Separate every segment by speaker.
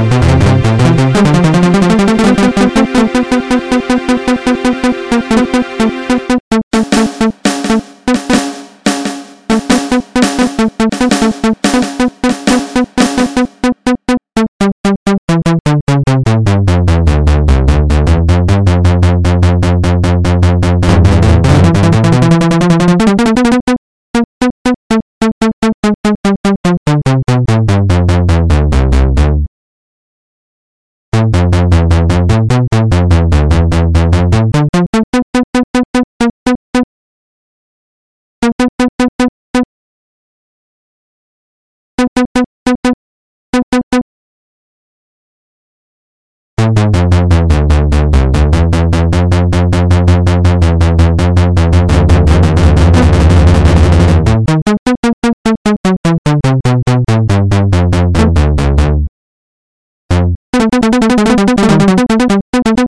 Speaker 1: Thank you. Thank you.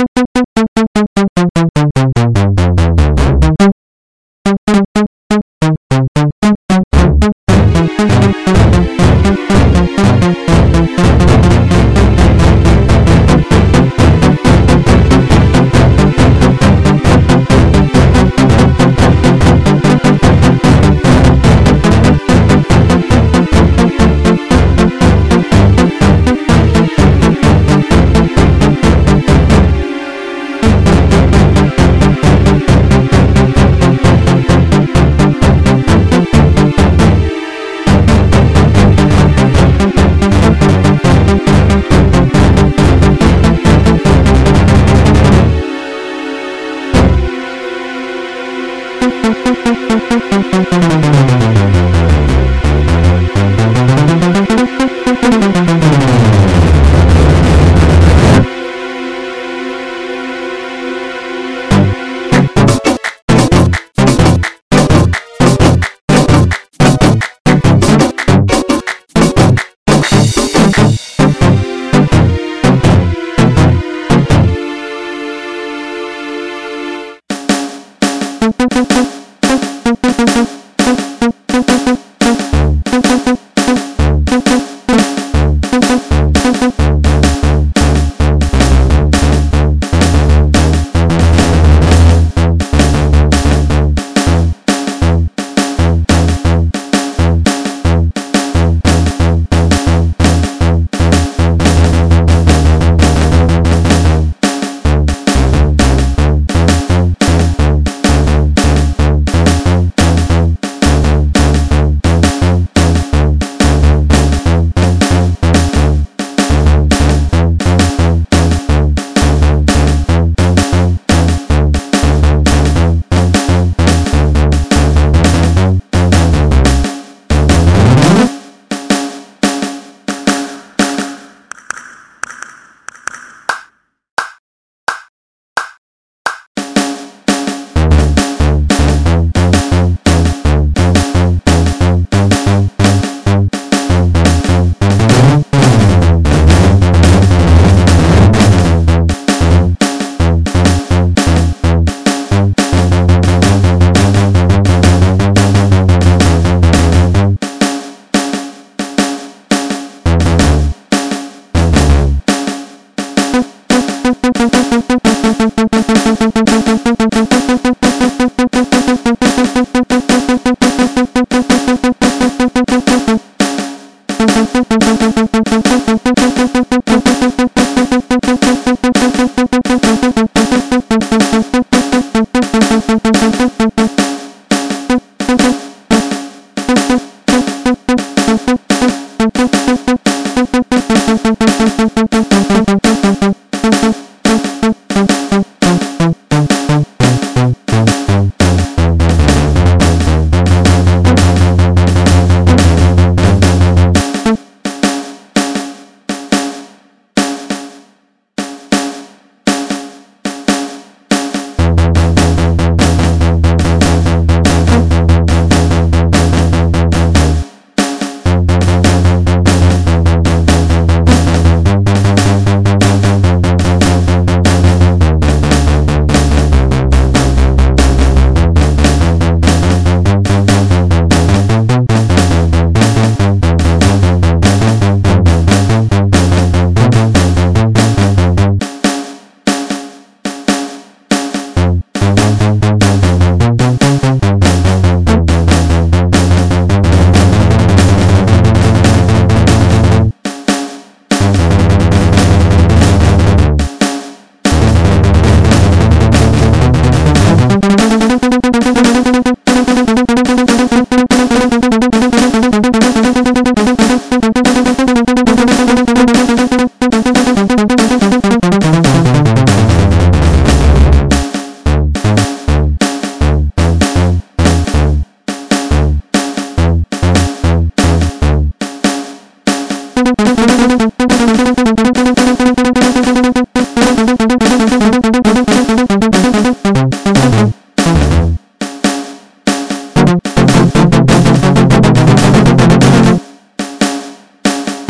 Speaker 1: ¡Sí, sí, sí, sí, Thank you.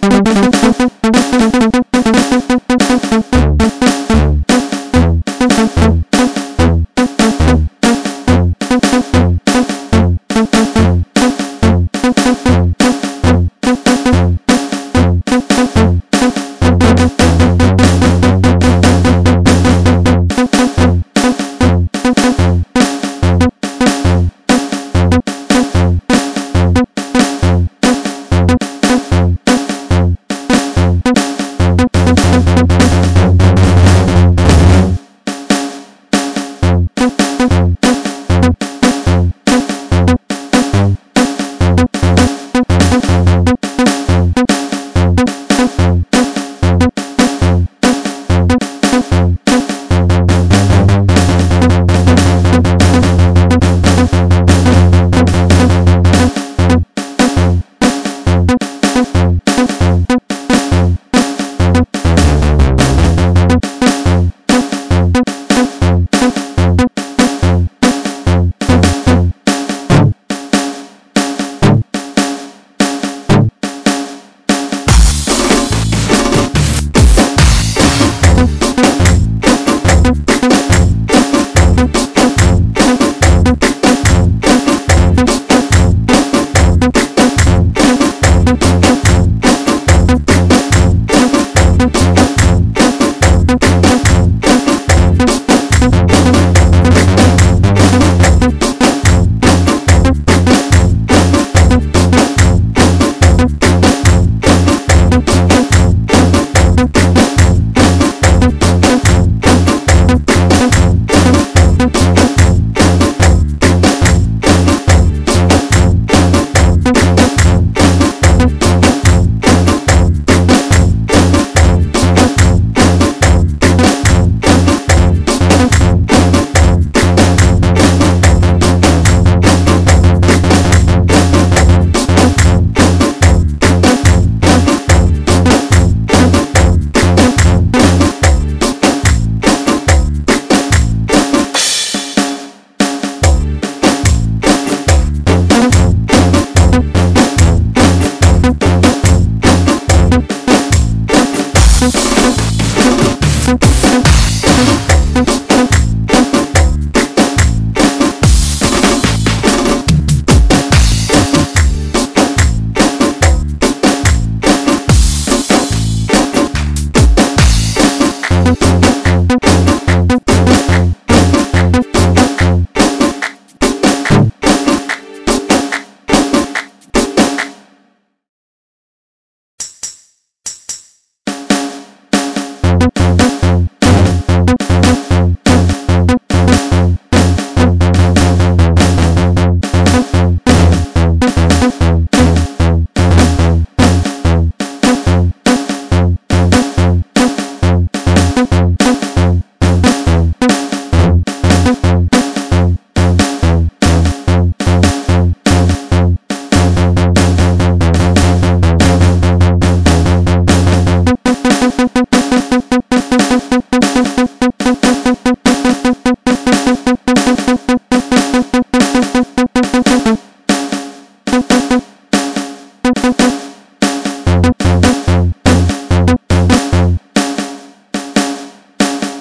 Speaker 1: Thank you.